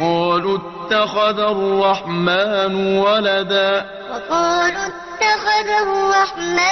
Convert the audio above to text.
وقالوا اتخذ الرحمن ولدا. وقالوا اتخذ الرحمن